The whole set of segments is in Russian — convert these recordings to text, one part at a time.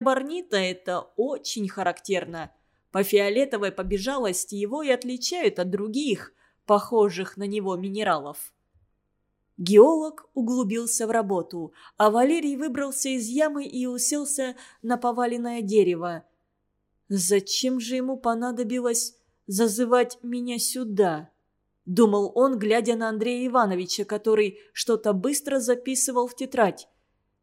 Барнита это очень характерно. По фиолетовой побежалости его и отличают от других, похожих на него минералов. Геолог углубился в работу, а Валерий выбрался из ямы и уселся на поваленное дерево. «Зачем же ему понадобилось зазывать меня сюда?» Думал он, глядя на Андрея Ивановича, который что-то быстро записывал в тетрадь.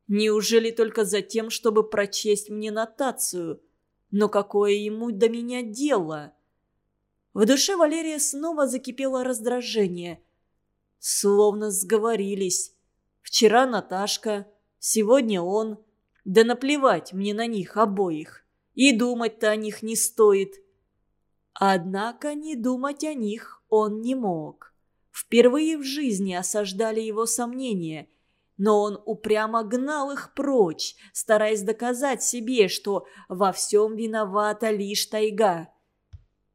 «Неужели только за тем, чтобы прочесть мне нотацию? Но какое ему до меня дело?» В душе Валерия снова закипело раздражение. Словно сговорились. Вчера Наташка, сегодня он. Да наплевать мне на них обоих. И думать-то о них не стоит. Однако не думать о них он не мог. Впервые в жизни осаждали его сомнения, но он упрямо гнал их прочь, стараясь доказать себе, что во всем виновата лишь тайга.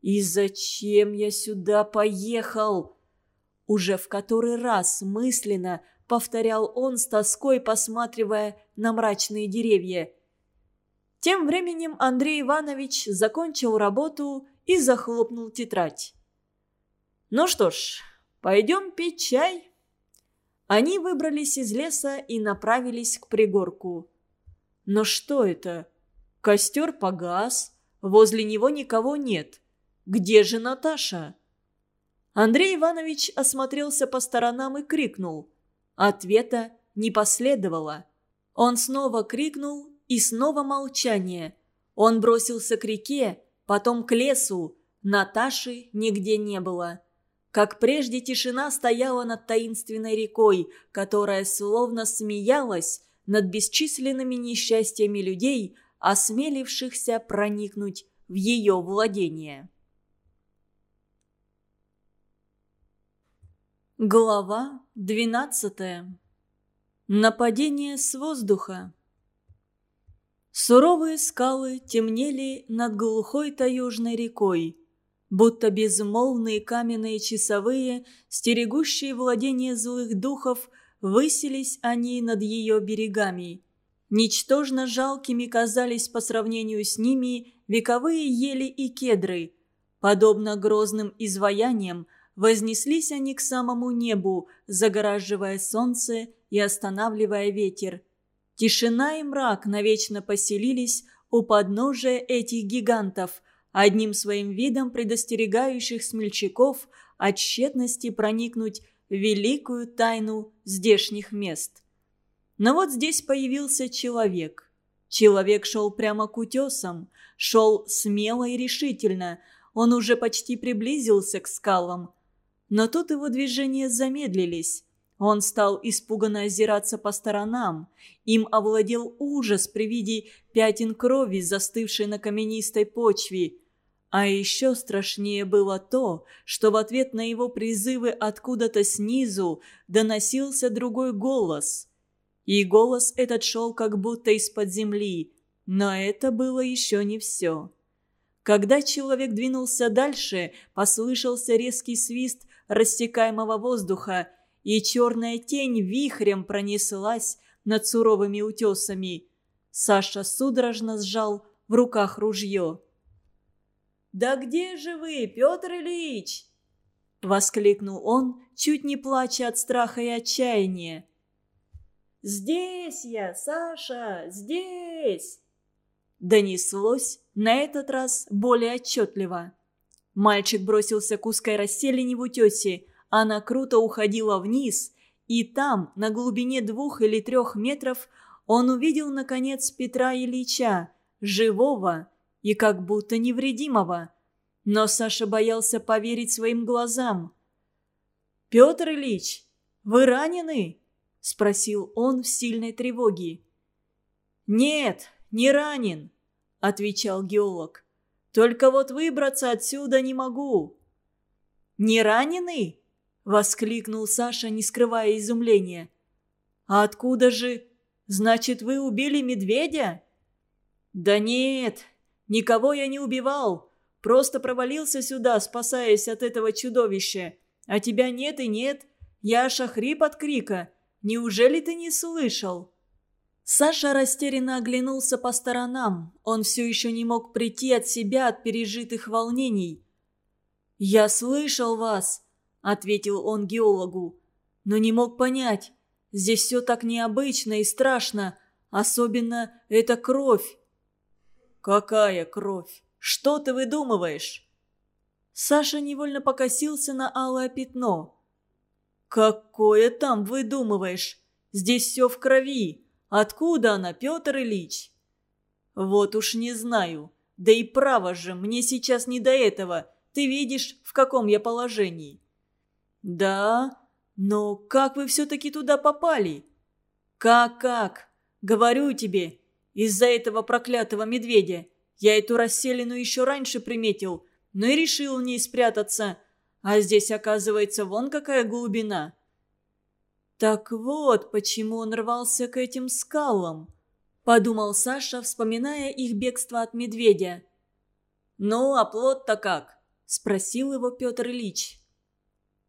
«И зачем я сюда поехал?» Уже в который раз мысленно повторял он с тоской, посматривая на мрачные деревья. Тем временем Андрей Иванович закончил работу и захлопнул тетрадь. «Ну что ж, пойдем пить чай». Они выбрались из леса и направились к пригорку. Но что это? Костер погас, возле него никого нет. Где же Наташа? Андрей Иванович осмотрелся по сторонам и крикнул. Ответа не последовало. Он снова крикнул, и снова молчание. Он бросился к реке, потом к лесу. Наташи нигде не было. Как прежде тишина стояла над таинственной рекой, которая словно смеялась над бесчисленными несчастьями людей, осмелившихся проникнуть в ее владение. Глава двенадцатая. Нападение с воздуха. Суровые скалы темнели над глухой таежной рекой будто безмолвные каменные часовые, стерегущие владение злых духов, высились они над ее берегами. Ничтожно жалкими казались по сравнению с ними вековые ели и кедры. Подобно грозным изваяниям, вознеслись они к самому небу, загораживая солнце и останавливая ветер. Тишина и мрак навечно поселились у подножия этих гигантов – одним своим видом предостерегающих смельчаков от тщетности проникнуть в великую тайну здешних мест. Но вот здесь появился человек. Человек шел прямо к утесам, шел смело и решительно, он уже почти приблизился к скалам. Но тут его движения замедлились. Он стал испуганно озираться по сторонам. Им овладел ужас при виде пятен крови, застывшей на каменистой почве. А еще страшнее было то, что в ответ на его призывы откуда-то снизу доносился другой голос. И голос этот шел как будто из-под земли, но это было еще не все. Когда человек двинулся дальше, послышался резкий свист растекаемого воздуха, и черная тень вихрем пронеслась над суровыми утесами. Саша судорожно сжал в руках ружье. «Да где же вы, Петр Ильич?» Воскликнул он, чуть не плача от страха и отчаяния. «Здесь я, Саша, здесь!» Донеслось на этот раз более отчетливо. Мальчик бросился к узкой расселине в утесе. Она круто уходила вниз, и там, на глубине двух или трех метров, он увидел, наконец, Петра Ильича, живого, и как будто невредимого. Но Саша боялся поверить своим глазам. «Петр Ильич, вы ранены?» – спросил он в сильной тревоге. «Нет, не ранен», – отвечал геолог. «Только вот выбраться отсюда не могу». «Не раненый?» – воскликнул Саша, не скрывая изумления. «А откуда же? Значит, вы убили медведя?» «Да нет, Никого я не убивал. Просто провалился сюда, спасаясь от этого чудовища. А тебя нет и нет. Я аж охрип от крика. Неужели ты не слышал?» Саша растерянно оглянулся по сторонам. Он все еще не мог прийти от себя от пережитых волнений. «Я слышал вас», — ответил он геологу, — «но не мог понять. Здесь все так необычно и страшно, особенно эта кровь». «Какая кровь? Что ты выдумываешь?» Саша невольно покосился на алое пятно. «Какое там выдумываешь? Здесь все в крови. Откуда она, Петр Ильич?» «Вот уж не знаю. Да и право же, мне сейчас не до этого. Ты видишь, в каком я положении». «Да? Но как вы все-таки туда попали?» «Как-как? Говорю тебе, из-за этого проклятого медведя. Я эту расселину еще раньше приметил, но и решил в ней спрятаться. А здесь, оказывается, вон какая глубина». «Так вот, почему он рвался к этим скалам», — подумал Саша, вспоминая их бегство от медведя. «Ну, а плод-то как?» — спросил его Петр Ильич.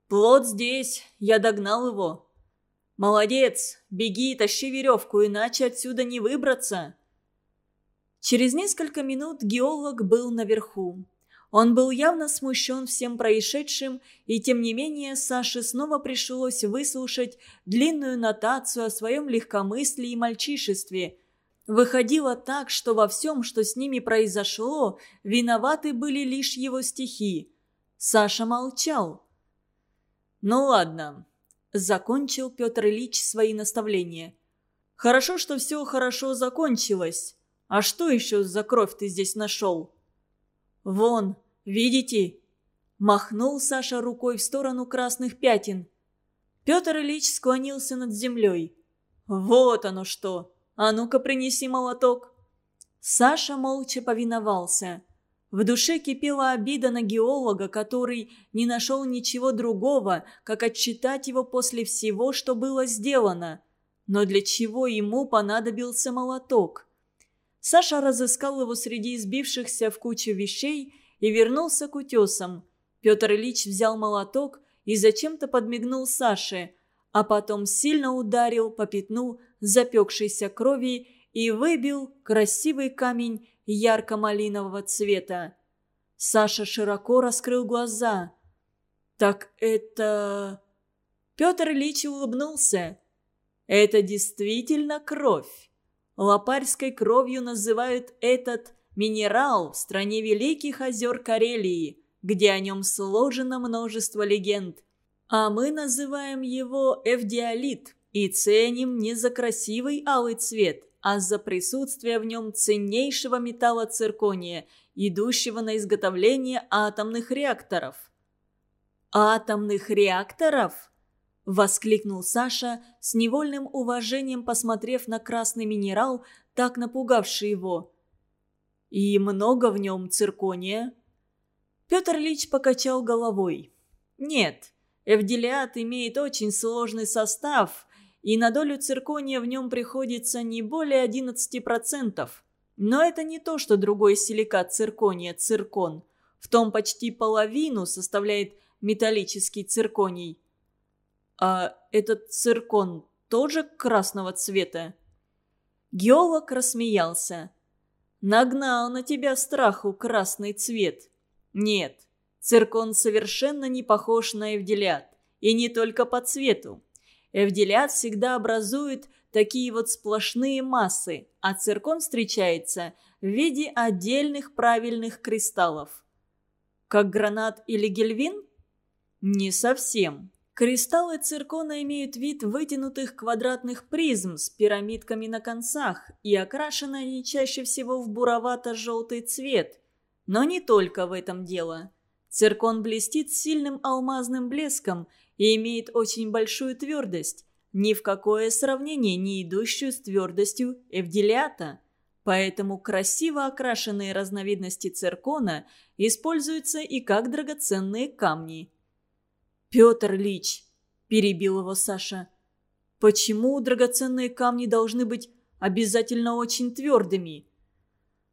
«Плод здесь, я догнал его». «Молодец, беги, тащи веревку, иначе отсюда не выбраться». Через несколько минут геолог был наверху. Он был явно смущен всем происшедшим, и тем не менее Саше снова пришлось выслушать длинную нотацию о своем легкомыслии и мальчишестве. Выходило так, что во всем, что с ними произошло, виноваты были лишь его стихи. Саша молчал. «Ну ладно», — закончил Петр Ильич свои наставления. «Хорошо, что все хорошо закончилось. А что еще за кровь ты здесь нашел?» «Вон, видите?» Махнул Саша рукой в сторону красных пятен. Петр Ильич склонился над землей. «Вот оно что! А ну-ка принеси молоток!» Саша молча повиновался. В душе кипела обида на геолога, который не нашел ничего другого, как отчитать его после всего, что было сделано. Но для чего ему понадобился молоток? Саша разыскал его среди избившихся в кучу вещей и вернулся к утесам. Петр Ильич взял молоток и зачем-то подмигнул Саше, а потом сильно ударил по пятну запекшейся крови и выбил красивый камень ярко-малинового цвета. Саша широко раскрыл глаза. «Так это...» Петр Ильич улыбнулся. «Это действительно кровь. Лопарской кровью называют этот минерал в стране Великих озер Карелии, где о нем сложено множество легенд. А мы называем его эвдиолит и ценим не за красивый алый цвет, а за присутствие в нем ценнейшего металла циркония, идущего на изготовление атомных реакторов. Атомных реакторов? – воскликнул Саша, с невольным уважением посмотрев на красный минерал, так напугавший его. «И много в нем циркония?» Петр Ильич покачал головой. «Нет, эвделиат имеет очень сложный состав, и на долю циркония в нем приходится не более 11%. Но это не то, что другой силикат циркония – циркон. В том почти половину составляет металлический цирконий. «А этот циркон тоже красного цвета?» Геолог рассмеялся. «Нагнал на тебя страху красный цвет. Нет, циркон совершенно не похож на эвделят. И не только по цвету. Эвделят всегда образует такие вот сплошные массы, а циркон встречается в виде отдельных правильных кристаллов. Как гранат или гельвин? Не совсем. Кристаллы циркона имеют вид вытянутых квадратных призм с пирамидками на концах, и окрашены они чаще всего в буровато-желтый цвет. Но не только в этом дело. Циркон блестит сильным алмазным блеском и имеет очень большую твердость, ни в какое сравнение не идущую с твердостью эвделиата. Поэтому красиво окрашенные разновидности циркона используются и как драгоценные камни – «Петр Лич», – перебил его Саша, – «почему драгоценные камни должны быть обязательно очень твердыми?»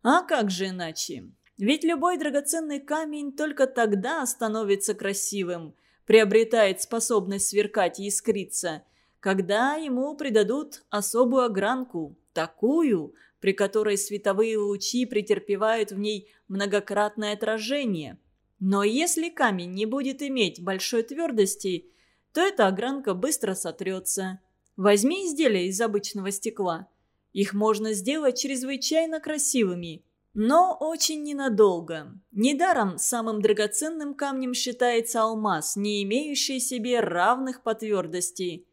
«А как же иначе? Ведь любой драгоценный камень только тогда становится красивым, приобретает способность сверкать и искриться, когда ему придадут особую огранку, такую, при которой световые лучи претерпевают в ней многократное отражение. Но если камень не будет иметь большой твердости, то эта огранка быстро сотрется. Возьми изделия из обычного стекла. Их можно сделать чрезвычайно красивыми, но очень ненадолго. Недаром самым драгоценным камнем считается алмаз, не имеющий себе равных по твердости.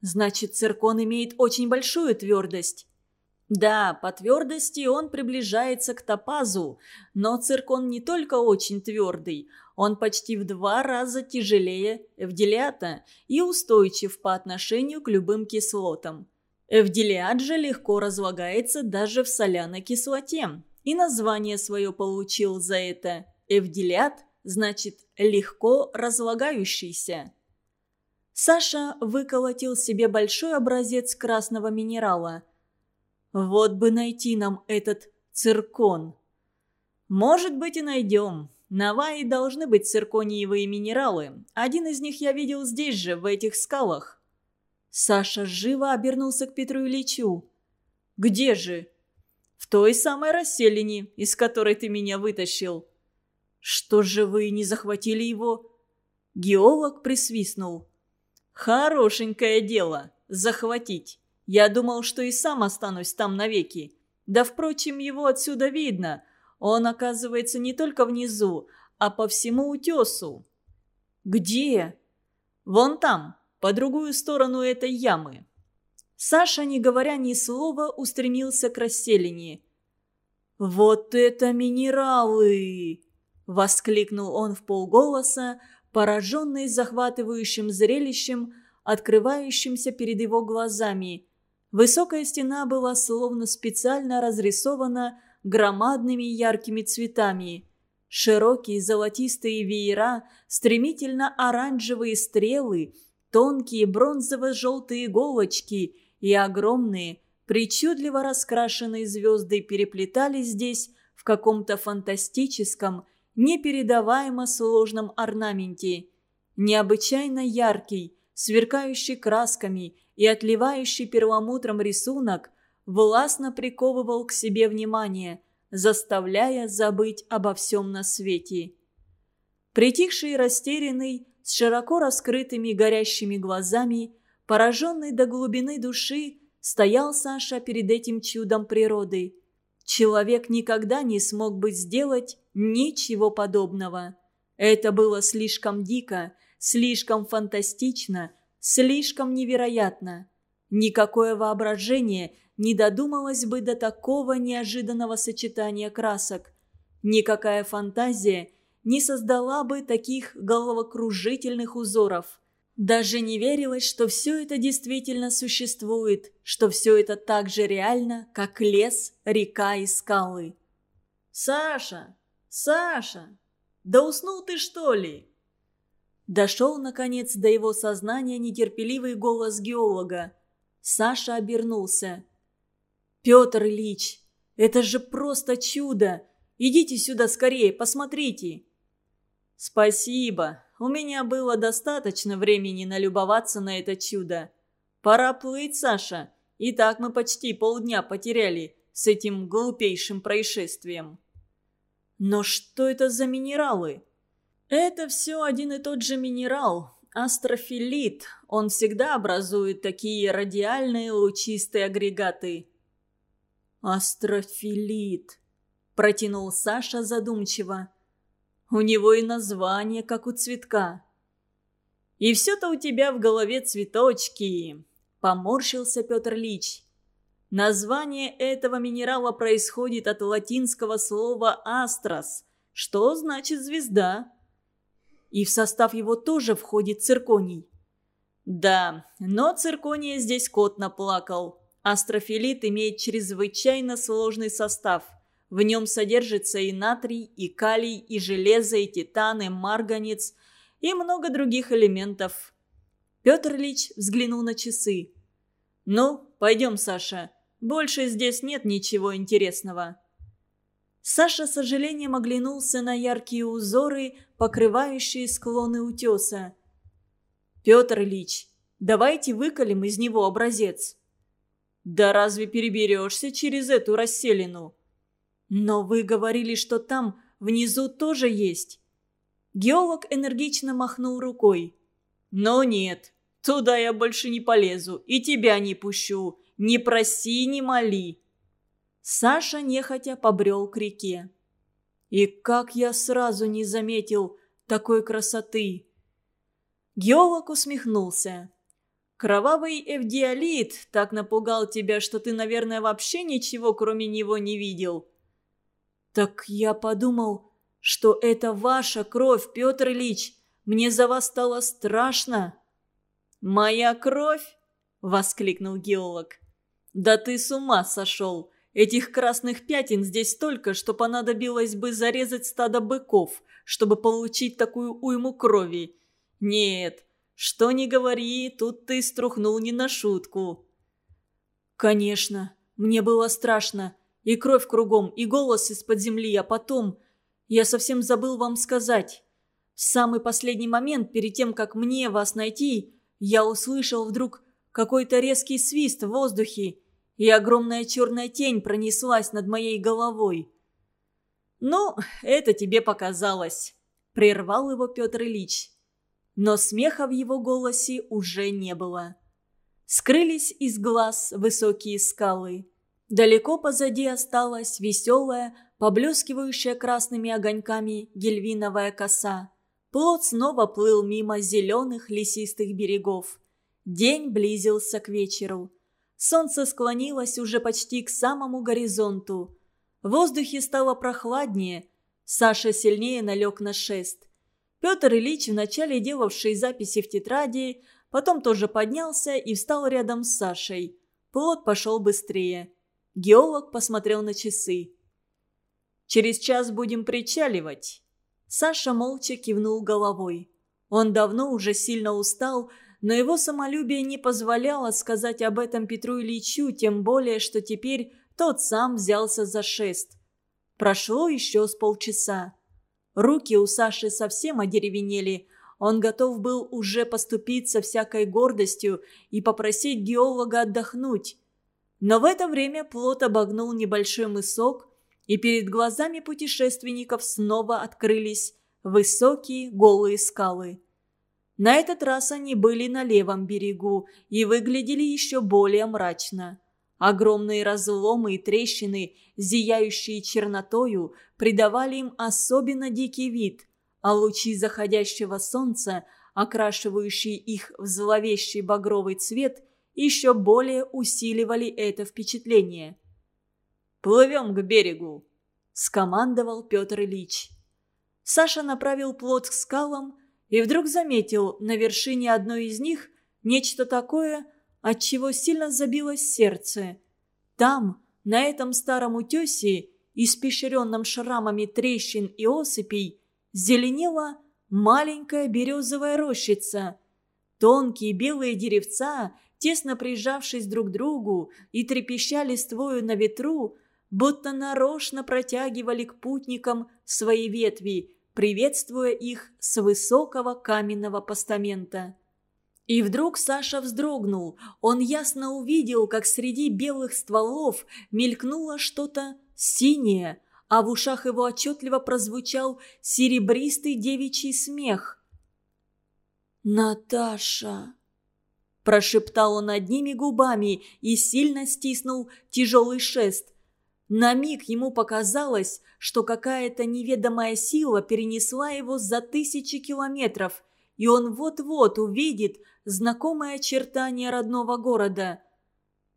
Значит, циркон имеет очень большую твердость. Да, по твердости он приближается к топазу, но циркон не только очень твердый, он почти в два раза тяжелее эвделиата и устойчив по отношению к любым кислотам. Эвделиат же легко разлагается даже в соляной кислоте, и название свое получил за это. Эвделиат значит «легко разлагающийся». Саша выколотил себе большой образец красного минерала – вот бы найти нам этот циркон. Может быть и найдем. На Вае должны быть циркониевые минералы. Один из них я видел здесь же, в этих скалах. Саша живо обернулся к Петру Ильичу. «Где же?» «В той самой расселине, из которой ты меня вытащил». «Что же вы не захватили его?» Геолог присвистнул. «Хорошенькое дело – захватить. Я думал, что и сам останусь там навеки. Да, впрочем, его отсюда видно. Он оказывается не только внизу, а по всему утесу. Где? Вон там, по другую сторону этой ямы. Саша, не говоря ни слова, устремился к расселине. «Вот это минералы!» — воскликнул он в полголоса, пораженный захватывающим зрелищем, открывающимся перед его глазами. Высокая стена была словно специально разрисована громадными яркими цветами. Широкие золотистые веера, стремительно оранжевые стрелы, тонкие бронзово-желтые иголочки и огромные, причудливо раскрашенные звезды переплетались здесь в каком-то фантастическом, непередаваемо сложном орнаменте. Необычайно яркий, сверкающий красками – и отливающий перламутром рисунок властно приковывал к себе внимание, заставляя забыть обо всем на свете. Притихший и растерянный, с широко раскрытыми горящими глазами, пораженный до глубины души, стоял Саша перед этим чудом природы. Человек никогда не смог бы сделать ничего подобного. Это было слишком дико, слишком фантастично, Слишком невероятно. Никакое воображение не додумалось бы до такого неожиданного сочетания красок. Никакая фантазия не создала бы таких головокружительных узоров. Даже не верилось, что все это действительно существует, что все это так же реально, как лес, река и скалы. «Саша! Саша! Да уснул ты, что ли?» Дошел, наконец, до его сознания нетерпеливый голос геолога. Саша обернулся. «Петр Ильич, это же просто чудо! Идите сюда скорее, посмотрите!» «Спасибо. У меня было достаточно времени налюбоваться на это чудо. Пора плыть, Саша. И так мы почти полдня потеряли с этим глупейшим происшествием». «Но что это за минералы?» Это все один и тот же минерал, астрофилит. Он всегда образует такие радиальные лучистые агрегаты. Астрофилит, протянул Саша задумчиво. У него и название, как у цветка. И все-то у тебя в голове цветочки, поморщился Петр Лич. Название этого минерала происходит от латинского слова «астрос», что значит «звезда». И в состав его тоже входит цирконий. Да, но циркония здесь кот наплакал. Астрофилит имеет чрезвычайно сложный состав. В нем содержится и натрий, и калий, и железо, и титан, и марганец, и много других элементов. Петр Ильич взглянул на часы. «Ну, пойдем, Саша. Больше здесь нет ничего интересного». Саша с сожалением оглянулся на яркие узоры, покрывающие склоны утеса. «Петр Ильич, давайте выколем из него образец». Да разве переберешься через эту расселину? Но вы говорили, что там внизу тоже есть. Геолог энергично махнул рукой. Но нет, туда я больше не полезу и тебя не пущу. Не проси, не моли. Саша нехотя побрел к реке. И как я сразу не заметил такой красоты. Геолог усмехнулся. Кровавый эвдиалит так напугал тебя, что ты, наверное, вообще ничего кроме него не видел. Так я подумал, что это ваша кровь, Петр Ильич. Мне за вас стало страшно. Моя кровь? Воскликнул геолог. Да ты с ума сошел. Этих красных пятен здесь столько, что понадобилось бы зарезать стадо быков, чтобы получить такую уйму крови. Нет, что ни говори, тут ты струхнул не на шутку. Конечно, мне было страшно. И кровь кругом, и голос из-под земли, а потом... Я совсем забыл вам сказать. В самый последний момент, перед тем, как мне вас найти, я услышал вдруг какой-то резкий свист в воздухе, и огромная черная тень пронеслась над моей головой. «Ну, это тебе показалось», — прервал его Петр Ильич но смеха в его голосе уже не было. Скрылись из глаз высокие скалы. Далеко позади осталась веселая, поблескивающая красными огоньками гельвиновая коса. Плот снова плыл мимо зеленых лесистых берегов. День близился к вечеру. Солнце склонилось уже почти к самому горизонту. В воздухе стало прохладнее. Саша сильнее налег на шест. Петр Ильич, вначале делавший записи в тетради, потом тоже поднялся и встал рядом с Сашей. Плод пошел быстрее. Геолог посмотрел на часы. «Через час будем причаливать». Саша молча кивнул головой. Он давно уже сильно устал, но его самолюбие не позволяло сказать об этом Петру Ильичу, тем более, что теперь тот сам взялся за шест. Прошло еще с полчаса. Руки у Саши совсем одеревенели. Он готов был уже поступиться всякой гордостью и попросить геолога отдохнуть. Но в это время плот обогнул небольшой мысок, и перед глазами путешественников снова открылись высокие голые скалы. На этот раз они были на левом берегу и выглядели еще более мрачно. Огромные разломы и трещины, зияющие чернотою, придавали им особенно дикий вид, а лучи заходящего солнца, окрашивающие их в зловещий багровый цвет, еще более усиливали это впечатление. «Плывем к берегу!» – скомандовал Петр Ильич. Саша направил плот к скалам и вдруг заметил на вершине одной из них нечто такое – отчего сильно забилось сердце. Там, на этом старом утесе, испещренном шрамами трещин и осыпей, зеленела маленькая березовая рощица. Тонкие белые деревца, тесно прижавшись друг к другу и трепеща листвою на ветру, будто нарочно протягивали к путникам свои ветви, приветствуя их с высокого каменного постамента. И вдруг Саша вздрогнул. Он ясно увидел, как среди белых стволов мелькнуло что-то синее, а в ушах его отчетливо прозвучал серебристый девичий смех. «Наташа!» Прошептал он одними губами и сильно стиснул тяжелый шест. На миг ему показалось, что какая-то неведомая сила перенесла его за тысячи километров, и он вот-вот увидит знакомые очертания родного города.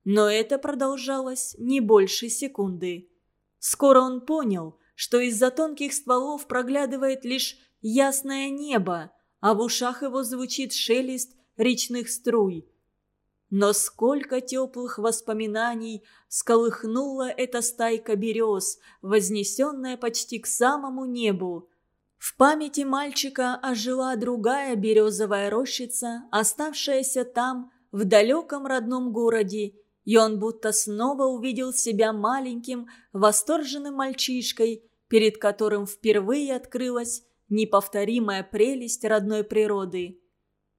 Но это продолжалось не больше секунды. Скоро он понял, что из-за тонких стволов проглядывает лишь ясное небо, а в ушах его звучит шелест речных струй. Но сколько теплых воспоминаний сколыхнула эта стайка берез, вознесенная почти к самому небу. В памяти мальчика ожила другая березовая рощица, оставшаяся там, в далеком родном городе, и он будто снова увидел себя маленьким, восторженным мальчишкой, перед которым впервые открылась неповторимая прелесть родной природы.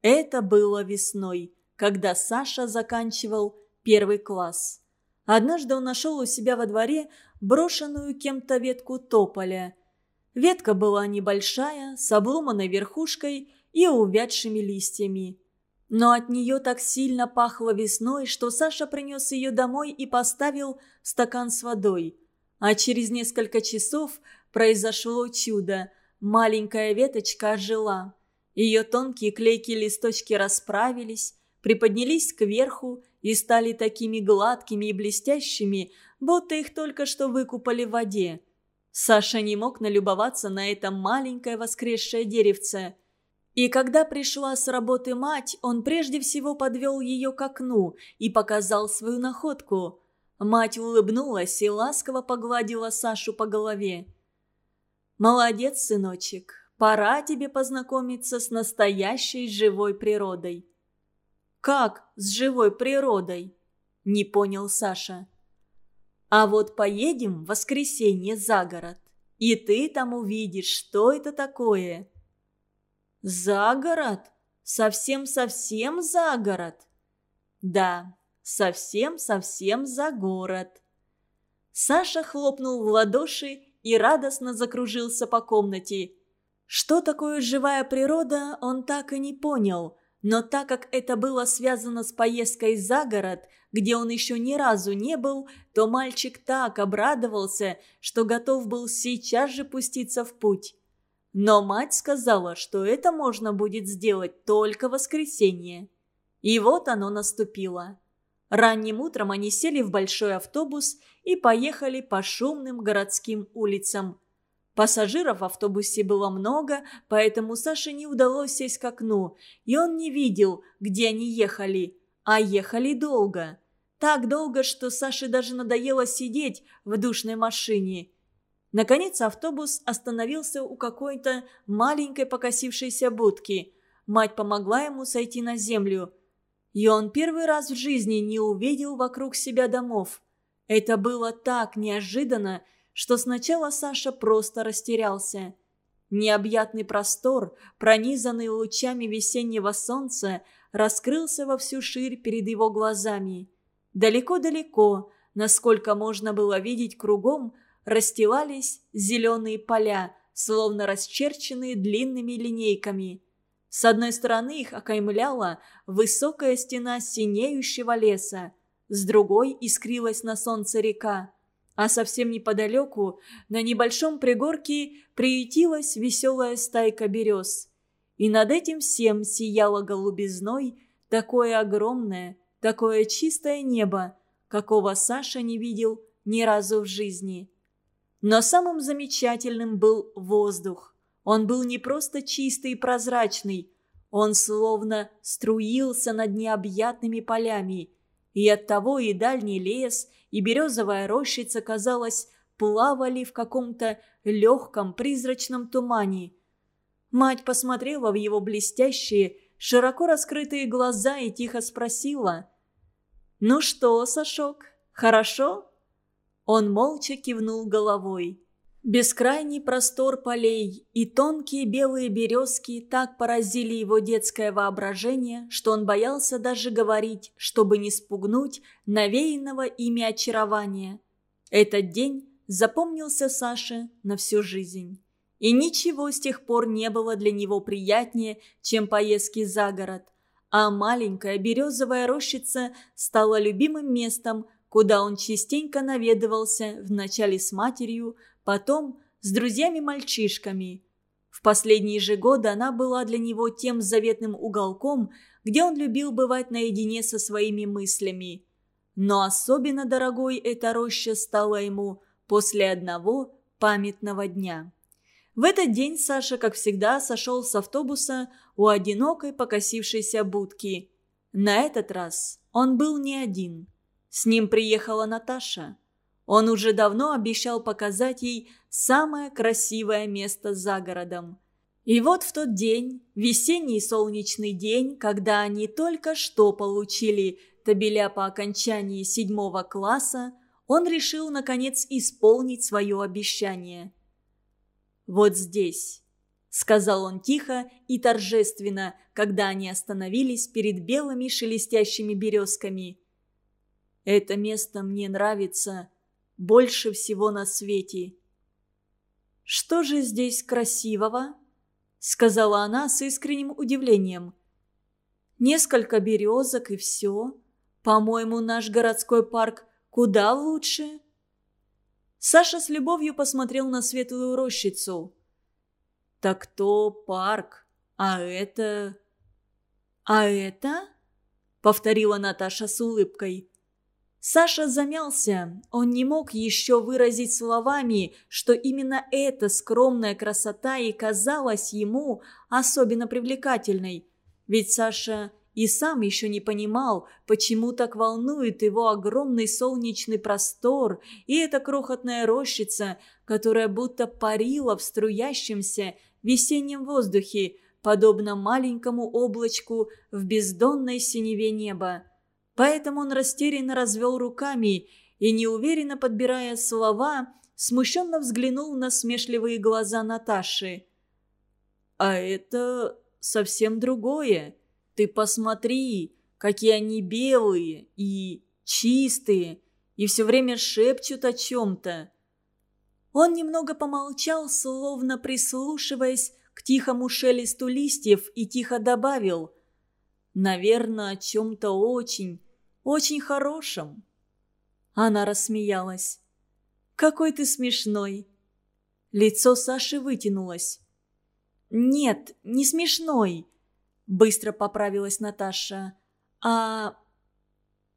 Это было весной, когда Саша заканчивал первый класс. Однажды он нашел у себя во дворе брошенную кем-то ветку тополя. Ветка была небольшая, с обломанной верхушкой и увядшими листьями. Но от нее так сильно пахло весной, что Саша принес ее домой и поставил стакан с водой. А через несколько часов произошло чудо. Маленькая веточка ожила. Ее тонкие клейкие листочки расправились, приподнялись кверху и стали такими гладкими и блестящими, будто их только что выкупали в воде. Саша не мог налюбоваться на это маленькое воскресшее деревце. И когда пришла с работы мать, он прежде всего подвел ее к окну и показал свою находку. Мать улыбнулась и ласково погладила Сашу по голове. «Молодец, сыночек, пора тебе познакомиться с настоящей живой природой». «Как с живой природой?» – не понял Саша. «А вот поедем в воскресенье за город, и ты там увидишь, что это такое». «За город? Совсем-совсем за город?» «Да, совсем-совсем за город». Саша хлопнул в ладоши и радостно закружился по комнате. Что такое живая природа, он так и не понял – но так как это было связано с поездкой за город, где он еще ни разу не был, то мальчик так обрадовался, что готов был сейчас же пуститься в путь. Но мать сказала, что это можно будет сделать только в воскресенье. И вот оно наступило. Ранним утром они сели в большой автобус и поехали по шумным городским улицам – Пассажиров в автобусе было много, поэтому Саше не удалось сесть к окну, и он не видел, где они ехали. А ехали долго. Так долго, что Саше даже надоело сидеть в душной машине. Наконец автобус остановился у какой-то маленькой покосившейся будки. Мать помогла ему сойти на землю. И он первый раз в жизни не увидел вокруг себя домов. Это было так неожиданно, что сначала Саша просто растерялся. Необъятный простор, пронизанный лучами весеннего солнца, раскрылся во всю ширь перед его глазами. Далеко-далеко, насколько можно было видеть кругом, расстилались зеленые поля, словно расчерченные длинными линейками. С одной стороны их окаймляла высокая стена синеющего леса, с другой искрилась на солнце река а совсем неподалеку, на небольшом пригорке, приютилась веселая стайка берез. И над этим всем сияло голубизной такое огромное, такое чистое небо, какого Саша не видел ни разу в жизни. Но самым замечательным был воздух. Он был не просто чистый и прозрачный, он словно струился над необъятными полями – и оттого и дальний лес, и березовая рощица, казалось, плавали в каком-то легком призрачном тумане. Мать посмотрела в его блестящие, широко раскрытые глаза и тихо спросила. «Ну что, Сашок, хорошо?» Он молча кивнул головой. Бескрайний простор полей и тонкие белые березки так поразили его детское воображение, что он боялся даже говорить, чтобы не спугнуть навеянного ими очарования. Этот день запомнился Саше на всю жизнь. И ничего с тех пор не было для него приятнее, чем поездки за город. А маленькая березовая рощица стала любимым местом, куда он частенько наведывался вначале с матерью, потом с друзьями-мальчишками. В последние же годы она была для него тем заветным уголком, где он любил бывать наедине со своими мыслями. Но особенно дорогой эта роща стала ему после одного памятного дня. В этот день Саша, как всегда, сошел с автобуса у одинокой покосившейся будки. На этот раз он был не один. С ним приехала Наташа. Он уже давно обещал показать ей самое красивое место за городом. И вот в тот день, весенний солнечный день, когда они только что получили табеля по окончании седьмого класса, он решил, наконец, исполнить свое обещание. «Вот здесь», — сказал он тихо и торжественно, когда они остановились перед белыми шелестящими березками. Это место мне нравится больше всего на свете. «Что же здесь красивого?» — сказала она с искренним удивлением. «Несколько березок и все. По-моему, наш городской парк куда лучше». Саша с любовью посмотрел на светлую рощицу. «Так то парк, а это...» «А это?» — повторила Наташа с улыбкой. Саша замялся. Он не мог еще выразить словами, что именно эта скромная красота и казалась ему особенно привлекательной. Ведь Саша и сам еще не понимал, почему так волнует его огромный солнечный простор и эта крохотная рощица, которая будто парила в струящемся весеннем воздухе, подобно маленькому облачку в бездонной синеве неба. Поэтому он растерянно развел руками и, неуверенно подбирая слова, смущенно взглянул на смешливые глаза Наташи. «А это совсем другое. Ты посмотри, какие они белые и чистые, и все время шепчут о чем-то». Он немного помолчал, словно прислушиваясь к тихому шелесту листьев, и тихо добавил «Наверное, о чем-то очень, очень хорошем». Она рассмеялась. «Какой ты смешной!» Лицо Саши вытянулось. «Нет, не смешной!» Быстро поправилась Наташа. «А...»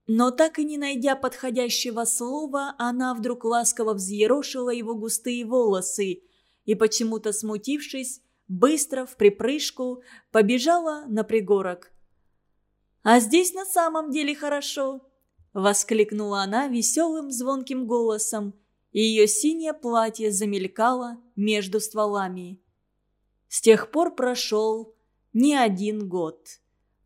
Но так и не найдя подходящего слова, она вдруг ласково взъерошила его густые волосы и, почему-то смутившись, быстро, в припрыжку, побежала на пригорок. «А здесь на самом деле хорошо!» — воскликнула она веселым звонким голосом, и ее синее платье замелькало между стволами. С тех пор прошел не один год.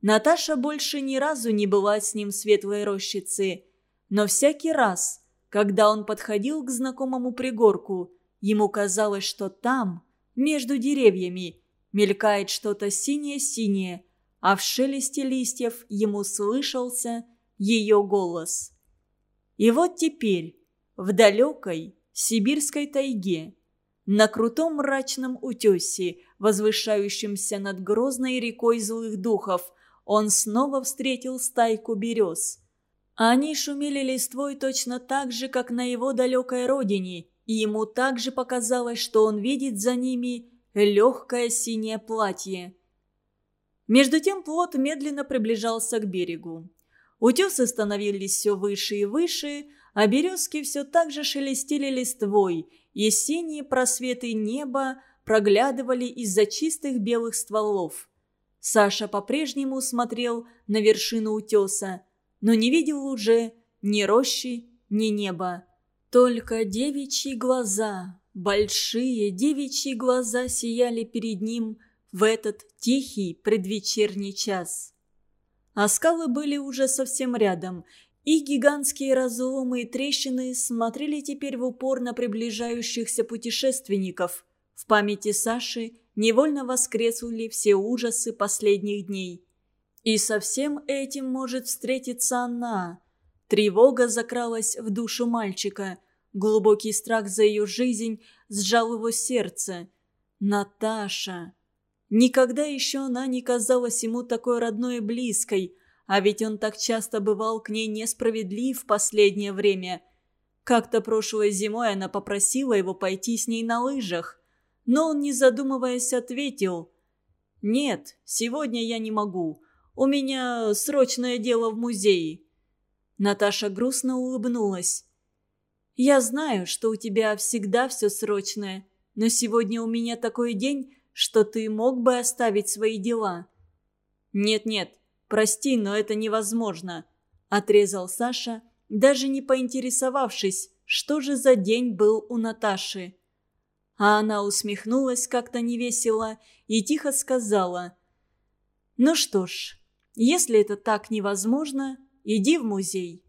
Наташа больше ни разу не была с ним в светлой рощице, но всякий раз, когда он подходил к знакомому пригорку, ему казалось, что там, между деревьями, мелькает что-то синее-синее, а в шелесте листьев ему слышался ее голос. И вот теперь, в далекой сибирской тайге, на крутом мрачном утесе, возвышающемся над грозной рекой злых духов, он снова встретил стайку берез. Они шумели листвой точно так же, как на его далекой родине, и ему также показалось, что он видит за ними легкое синее платье. Между тем плот медленно приближался к берегу. Утесы становились все выше и выше, а березки все так же шелестели листвой, и синие просветы неба проглядывали из-за чистых белых стволов. Саша по-прежнему смотрел на вершину утеса, но не видел уже ни рощи, ни неба. Только девичьи глаза, большие девичьи глаза сияли перед ним в этот тихий предвечерний час. А скалы были уже совсем рядом, и гигантские разломы и трещины смотрели теперь в упор на приближающихся путешественников. В памяти Саши невольно воскресли все ужасы последних дней. И со всем этим может встретиться она. Тревога закралась в душу мальчика. Глубокий страх за ее жизнь сжал его сердце. Наташа. Никогда еще она не казалась ему такой родной и близкой, а ведь он так часто бывал к ней несправедлив в последнее время. Как-то прошлой зимой она попросила его пойти с ней на лыжах, но он, не задумываясь, ответил «Нет, сегодня я не могу, у меня срочное дело в музее». Наташа грустно улыбнулась. «Я знаю, что у тебя всегда все срочное, но сегодня у меня такой день, что ты мог бы оставить свои дела». «Нет-нет, прости, но это невозможно», – отрезал Саша, даже не поинтересовавшись, что же за день был у Наташи. А она усмехнулась как-то невесело и тихо сказала, «Ну что ж, если это так невозможно, иди в музей».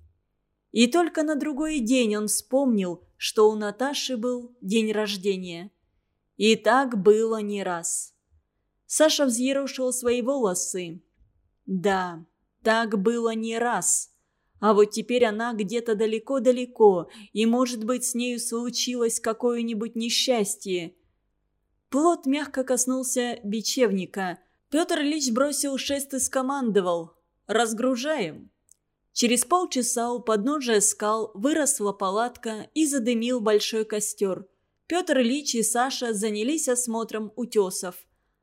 И только на другой день он вспомнил, что у Наташи был день рождения. И так было не раз. Саша взъерошил свои волосы. Да, так было не раз. А вот теперь она где-то далеко-далеко, и, может быть, с нею случилось какое-нибудь несчастье. Плот мягко коснулся бечевника. Петр Ильич бросил шест и скомандовал. «Разгружаем». Через полчаса у подножия скал выросла палатка и задымил большой костер. Петр Ильич и Саша занялись осмотром утесов.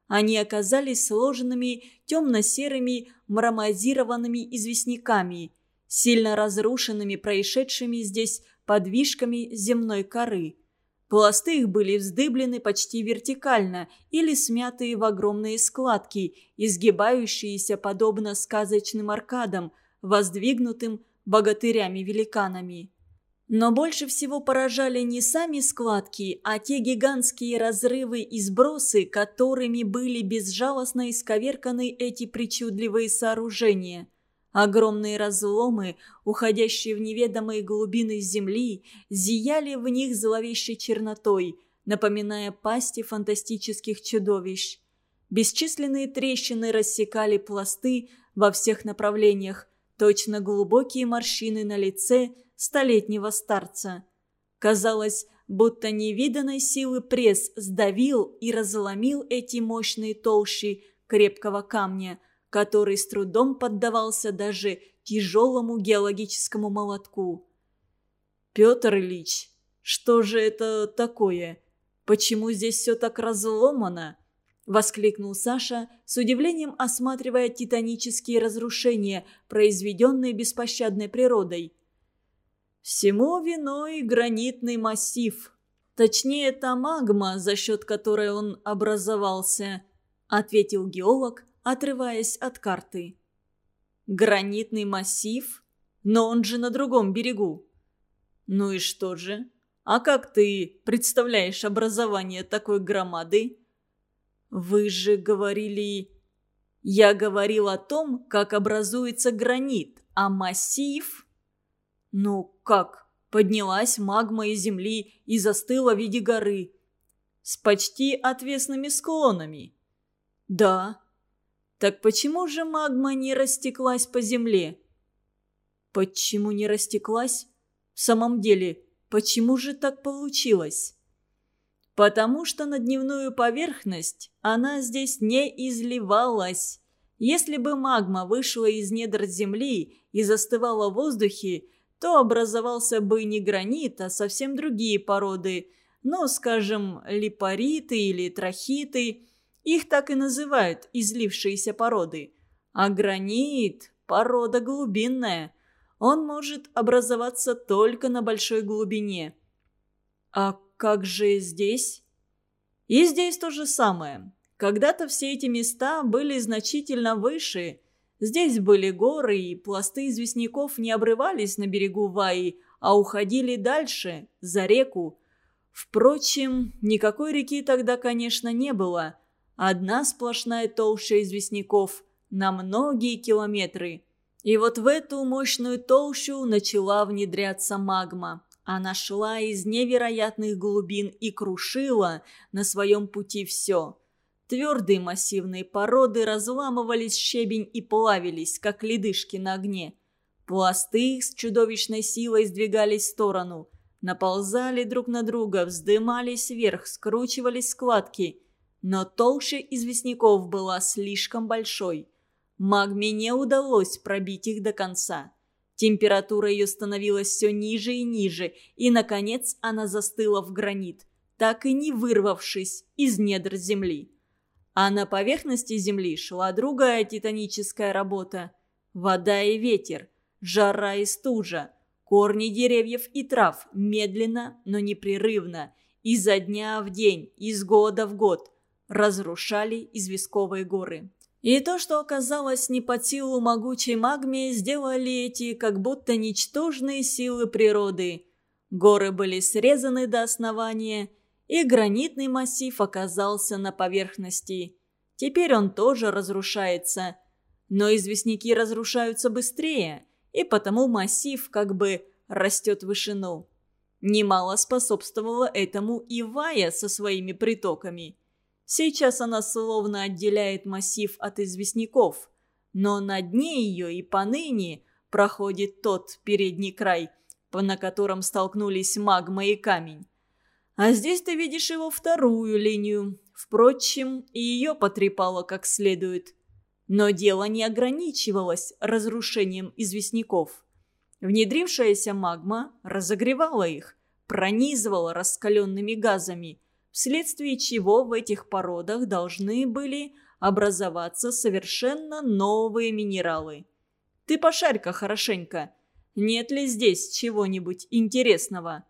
Они оказались сложенными темно-серыми мрамозированными известняками, сильно разрушенными происшедшими здесь подвижками земной коры. Пласты их были вздыблены почти вертикально или смятые в огромные складки, изгибающиеся подобно сказочным аркадам, воздвигнутым богатырями-великанами. Но больше всего поражали не сами складки, а те гигантские разрывы и сбросы, которыми были безжалостно исковерканы эти причудливые сооружения. Огромные разломы, уходящие в неведомые глубины земли, зияли в них зловещей чернотой, напоминая пасти фантастических чудовищ. Бесчисленные трещины рассекали пласты во всех направлениях, точно глубокие морщины на лице – столетнего старца. Казалось, будто невиданной силы пресс сдавил и разломил эти мощные толщи крепкого камня, который с трудом поддавался даже тяжелому геологическому молотку. «Петр Ильич, что же это такое? Почему здесь все так разломано?» — воскликнул Саша, с удивлением осматривая титанические разрушения, произведенные беспощадной природой. Всему виной гранитный массив. Точнее, та магма, за счет которой он образовался, ответил геолог, отрываясь от карты. Гранитный массив? Но он же на другом берегу. Ну и что же? А как ты представляешь образование такой громады? Вы же говорили... Я говорил о том, как образуется гранит, а массив... Ну как? Поднялась магма из земли и застыла в виде горы. С почти отвесными склонами. Да. Так почему же магма не растеклась по земле? Почему не растеклась? В самом деле, почему же так получилось? Потому что на дневную поверхность она здесь не изливалась. Если бы магма вышла из недр земли и застывала в воздухе, то образовался бы не гранит, а совсем другие породы, ну, скажем, липариты или трахиты. Их так и называют излившиеся породы. А гранит – порода глубинная. Он может образоваться только на большой глубине. А как же здесь? И здесь то же самое. Когда-то все эти места были значительно выше – Здесь были горы, и пласты известняков не обрывались на берегу Ваи, а уходили дальше, за реку. Впрочем, никакой реки тогда, конечно, не было. Одна сплошная толща известняков на многие километры. И вот в эту мощную толщу начала внедряться магма. Она шла из невероятных глубин и крушила на своем пути все – Твердые массивные породы разламывались щебень и плавились, как ледышки на огне. Пласты с чудовищной силой сдвигались в сторону, наползали друг на друга, вздымались вверх, скручивались складки. Но толща известняков была слишком большой. Магме не удалось пробить их до конца. Температура ее становилась все ниже и ниже, и, наконец, она застыла в гранит, так и не вырвавшись из недр земли. А на поверхности Земли шла другая титаническая работа. Вода и ветер, жара и стужа, корни деревьев и трав медленно, но непрерывно, изо дня в день, из года в год, разрушали известковые горы. И то, что оказалось не под силу могучей магме, сделали эти как будто ничтожные силы природы. Горы были срезаны до основания – и гранитный массив оказался на поверхности. Теперь он тоже разрушается. Но известняки разрушаются быстрее, и потому массив как бы растет в вышину. Немало способствовала этому и Вая со своими притоками. Сейчас она словно отделяет массив от известняков, но на дне ее и поныне проходит тот передний край, на котором столкнулись магма и камень. А здесь ты видишь его вторую линию. Впрочем, и ее потрепало как следует. Но дело не ограничивалось разрушением известняков. Внедрившаяся магма разогревала их, пронизывала раскаленными газами, вследствие чего в этих породах должны были образоваться совершенно новые минералы. Ты пошарь-ка хорошенько, нет ли здесь чего-нибудь интересного?»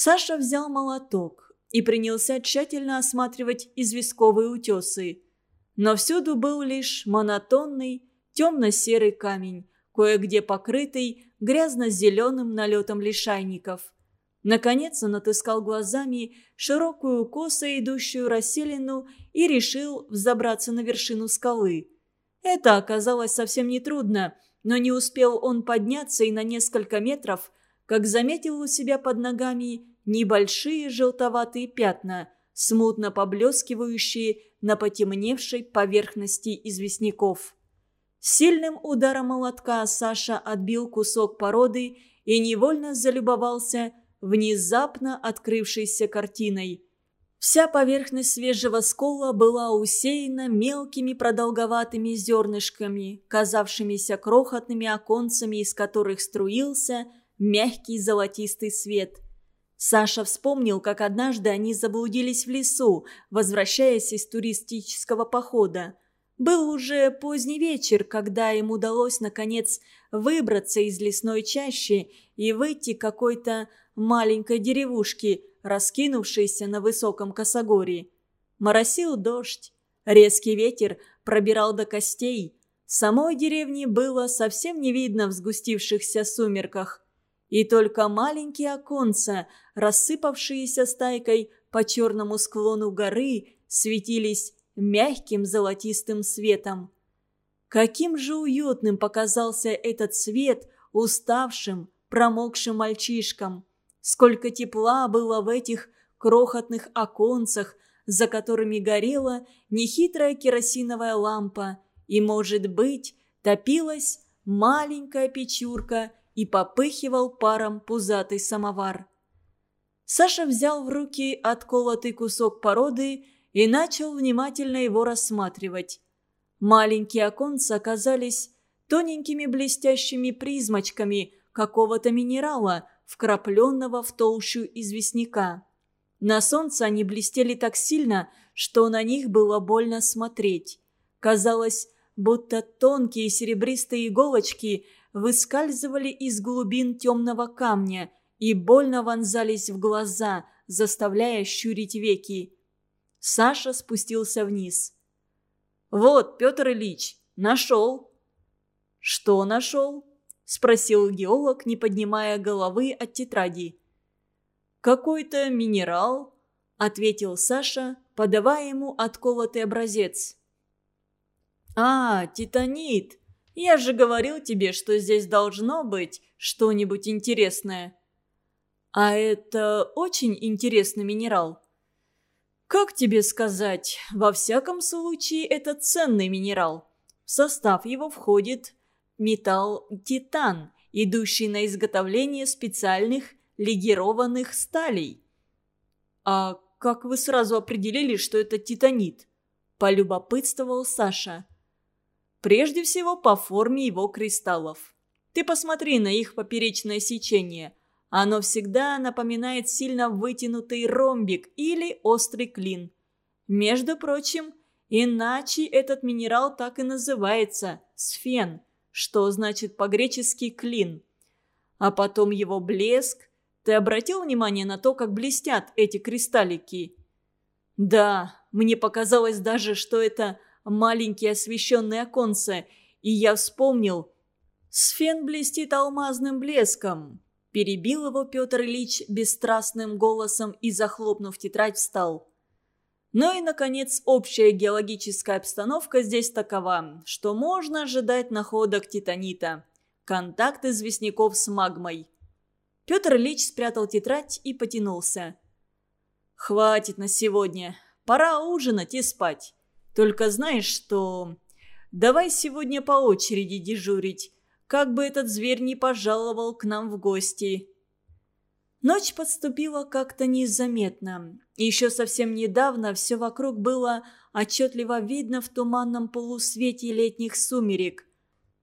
Саша взял молоток и принялся тщательно осматривать известковые утесы. Но всюду был лишь монотонный темно-серый камень, кое-где покрытый грязно-зеленым налетом лишайников. Наконец он отыскал глазами широкую косо идущую расселину и решил взобраться на вершину скалы. Это оказалось совсем нетрудно, но не успел он подняться и на несколько метров, как заметил у себя под ногами небольшие желтоватые пятна, смутно поблескивающие на потемневшей поверхности известняков. Сильным ударом молотка Саша отбил кусок породы и невольно залюбовался внезапно открывшейся картиной. Вся поверхность свежего скола была усеяна мелкими продолговатыми зернышками, казавшимися крохотными оконцами, из которых струился мягкий золотистый свет. Саша вспомнил, как однажды они заблудились в лесу, возвращаясь из туристического похода. Был уже поздний вечер, когда им удалось, наконец, выбраться из лесной чащи и выйти к какой-то маленькой деревушке, раскинувшейся на высоком косогорье. Моросил дождь, резкий ветер пробирал до костей. Самой деревни было совсем не видно в сгустившихся сумерках. И только маленькие оконца, рассыпавшиеся стайкой по черному склону горы, светились мягким золотистым светом. Каким же уютным показался этот свет уставшим, промокшим мальчишкам. Сколько тепла было в этих крохотных оконцах, за которыми горела нехитрая керосиновая лампа, и, может быть, топилась маленькая печурка и попыхивал паром пузатый самовар. Саша взял в руки отколотый кусок породы и начал внимательно его рассматривать. Маленькие оконца оказались тоненькими блестящими призмочками какого-то минерала, вкрапленного в толщу известняка. На солнце они блестели так сильно, что на них было больно смотреть. Казалось, будто тонкие серебристые иголочки выскальзывали из глубин темного камня и больно вонзались в глаза, заставляя щурить веки. Саша спустился вниз. «Вот, Петр Ильич, нашел!» «Что нашел?» – спросил геолог, не поднимая головы от тетради. «Какой-то минерал», – ответил Саша, подавая ему отколотый образец. «А, титанит! Я же говорил тебе, что здесь должно быть что-нибудь интересное». «А это очень интересный минерал», как тебе сказать, во всяком случае это ценный минерал. В состав его входит металл титан, идущий на изготовление специальных легированных сталей. А как вы сразу определили, что это титанит? Полюбопытствовал Саша. Прежде всего по форме его кристаллов. Ты посмотри на их поперечное сечение. Оно всегда напоминает сильно вытянутый ромбик или острый клин. Между прочим, иначе этот минерал так и называется – сфен, что значит по-гречески «клин». А потом его блеск. Ты обратил внимание на то, как блестят эти кристаллики? Да, мне показалось даже, что это маленькие освещенные оконцы, и я вспомнил. Сфен блестит алмазным блеском. Перебил его Петр Ильич бесстрастным голосом и, захлопнув тетрадь, встал. Ну и, наконец, общая геологическая обстановка здесь такова, что можно ожидать находок титанита. Контакт известняков с магмой. Петр Ильич спрятал тетрадь и потянулся. «Хватит на сегодня. Пора ужинать и спать. Только знаешь что... Давай сегодня по очереди дежурить. как бы этот зверь не пожаловал к нам в гости. Ночь подступила как-то незаметно. Еще совсем недавно все вокруг было отчетливо видно в туманном полусвете летних сумерек.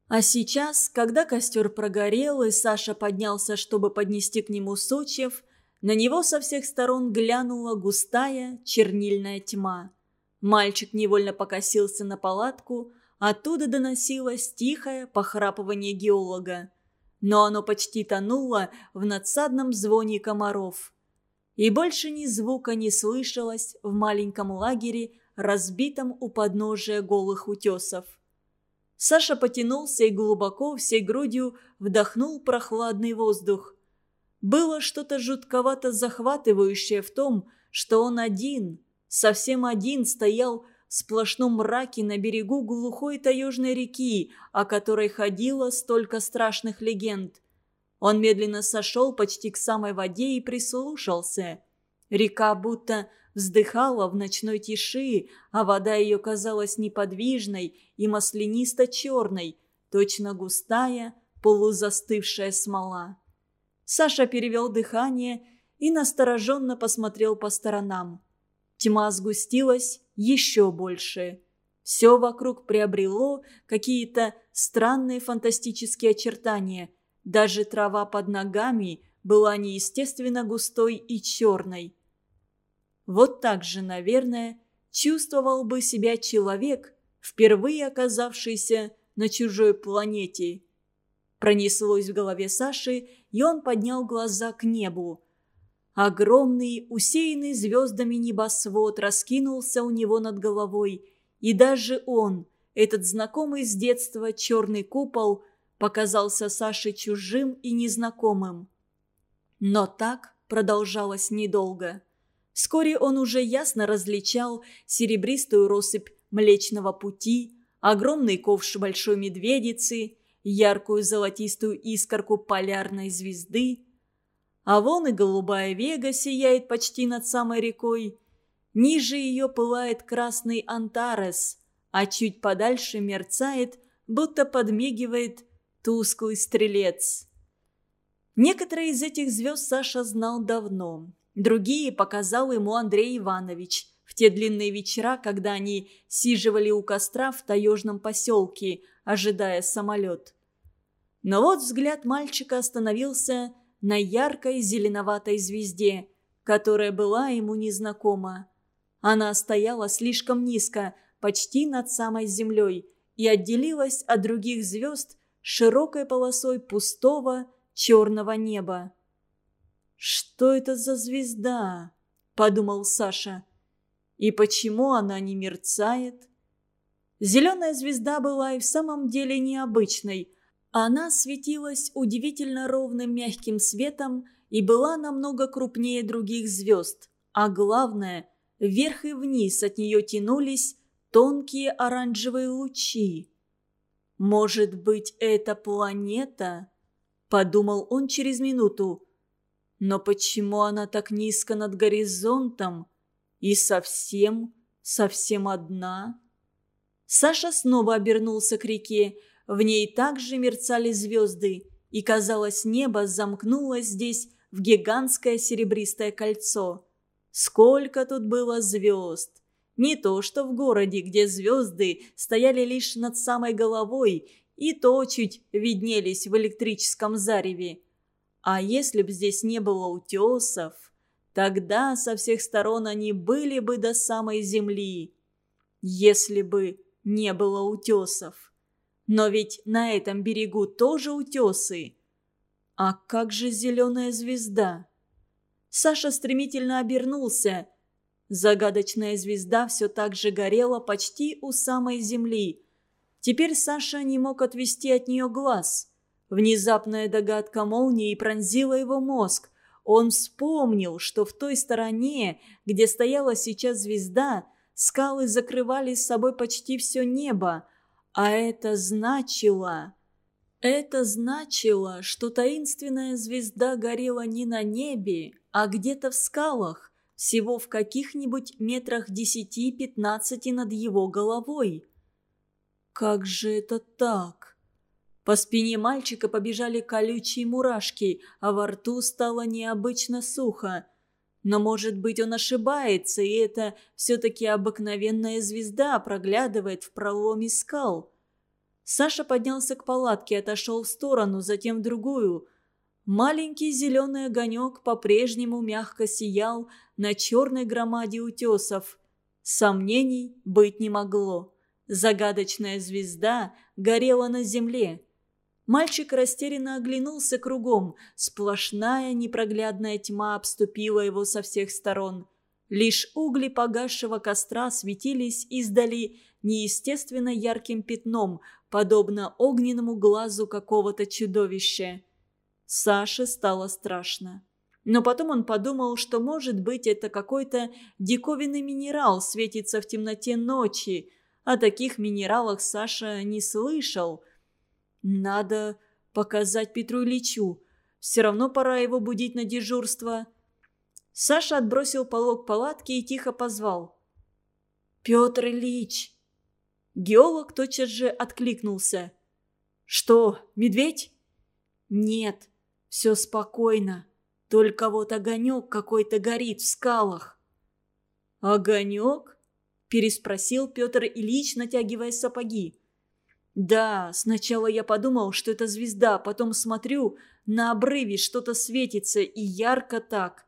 А сейчас, когда костер прогорел и Саша поднялся, чтобы поднести к нему сучьев, на него со всех сторон глянула густая чернильная тьма. Мальчик невольно покосился на палатку, оттуда доносилось тихое похрапывание геолога. Но оно почти тонуло в надсадном звоне комаров. И больше ни звука не слышалось в маленьком лагере, разбитом у подножия голых утесов. Саша потянулся и глубоко всей грудью вдохнул прохладный воздух. Было что-то жутковато захватывающее в том, что он один, совсем один стоял в сплошном мраке на берегу глухой таежной реки, о которой ходило столько страшных легенд. Он медленно сошел почти к самой воде и прислушался. Река будто вздыхала в ночной тиши, а вода ее казалась неподвижной и маслянисто-черной, точно густая, полузастывшая смола. Саша перевел дыхание и настороженно посмотрел по сторонам. Тьма сгустилась еще больше. Все вокруг приобрело какие-то странные фантастические очертания. Даже трава под ногами была неестественно густой и черной. Вот так же, наверное, чувствовал бы себя человек, впервые оказавшийся на чужой планете. Пронеслось в голове Саши, и он поднял глаза к небу. Огромный, усеянный звездами небосвод раскинулся у него над головой, и даже он, этот знакомый с детства черный купол, показался Саше чужим и незнакомым. Но так продолжалось недолго. Вскоре он уже ясно различал серебристую россыпь Млечного Пути, огромный ковш Большой Медведицы, яркую золотистую искорку полярной звезды. А вон и голубая вега сияет почти над самой рекой. Ниже ее пылает красный Антарес, а чуть подальше мерцает, будто подмигивает тусклый стрелец. Некоторые из этих звезд Саша знал давно. Другие показал ему Андрей Иванович в те длинные вечера, когда они сиживали у костра в таежном поселке, ожидая самолет. Но вот взгляд мальчика остановился на яркой зеленоватой звезде, которая была ему незнакома. Она стояла слишком низко, почти над самой землей, и отделилась от других звезд широкой полосой пустого черного неба. «Что это за звезда?» – подумал Саша. «И почему она не мерцает?» Зеленая звезда была и в самом деле необычной. Она светилась удивительно ровным мягким светом и была намного крупнее других звезд. А главное, вверх и вниз от нее тянулись тонкие оранжевые лучи. «Может быть, это планета?» – подумал он через минуту. Но почему она так низко над горизонтом и совсем, совсем одна? Саша снова обернулся к реке. В ней также мерцали звезды, и, казалось, небо замкнулось здесь в гигантское серебристое кольцо. Сколько тут было звезд! Не то, что в городе, где звезды стояли лишь над самой головой, и то чуть виднелись в электрическом зареве. А если б здесь не было утесов, тогда со всех сторон они были бы до самой земли. Если бы не было утесов. Но ведь на этом берегу тоже утесы. А как же зеленая звезда? Саша стремительно обернулся. Загадочная звезда все так же горела почти у самой земли. Теперь Саша не мог отвести от нее глаз – Внезапная догадка молнии пронзила его мозг. Он вспомнил, что в той стороне, где стояла сейчас звезда, скалы закрывали с собой почти все небо. А это значило... Это значило, что таинственная звезда горела не на небе, а где-то в скалах, всего в каких-нибудь метрах десяти-пятнадцати над его головой. Как же это так? По спине мальчика побежали колючие мурашки, а во рту стало необычно сухо. Но, может быть, он ошибается, и это все-таки обыкновенная звезда проглядывает в проломе скал. Саша поднялся к палатке, отошел в сторону, затем в другую. Маленький зеленый огонек по-прежнему мягко сиял на черной громаде утесов. Сомнений быть не могло. Загадочная звезда горела на земле. Мальчик растерянно оглянулся кругом. Сплошная непроглядная тьма обступила его со всех сторон. Лишь угли погасшего костра светились издали неестественно ярким пятном, подобно огненному глазу какого-то чудовища. Саше стало страшно. Но потом он подумал, что, может быть, это какой-то диковинный минерал светится в темноте ночи. О таких минералах Саша не слышал – надо показать Петру Ильичу. Все равно пора его будить на дежурство. Саша отбросил полог палатки и тихо позвал. «Петр Ильич!» Геолог тотчас же откликнулся. «Что, медведь?» «Нет, все спокойно. Только вот огонек какой-то горит в скалах». «Огонек?» – переспросил Петр Ильич, натягивая сапоги. Да, сначала я подумал, что это звезда, потом смотрю, на обрыве что-то светится и ярко так.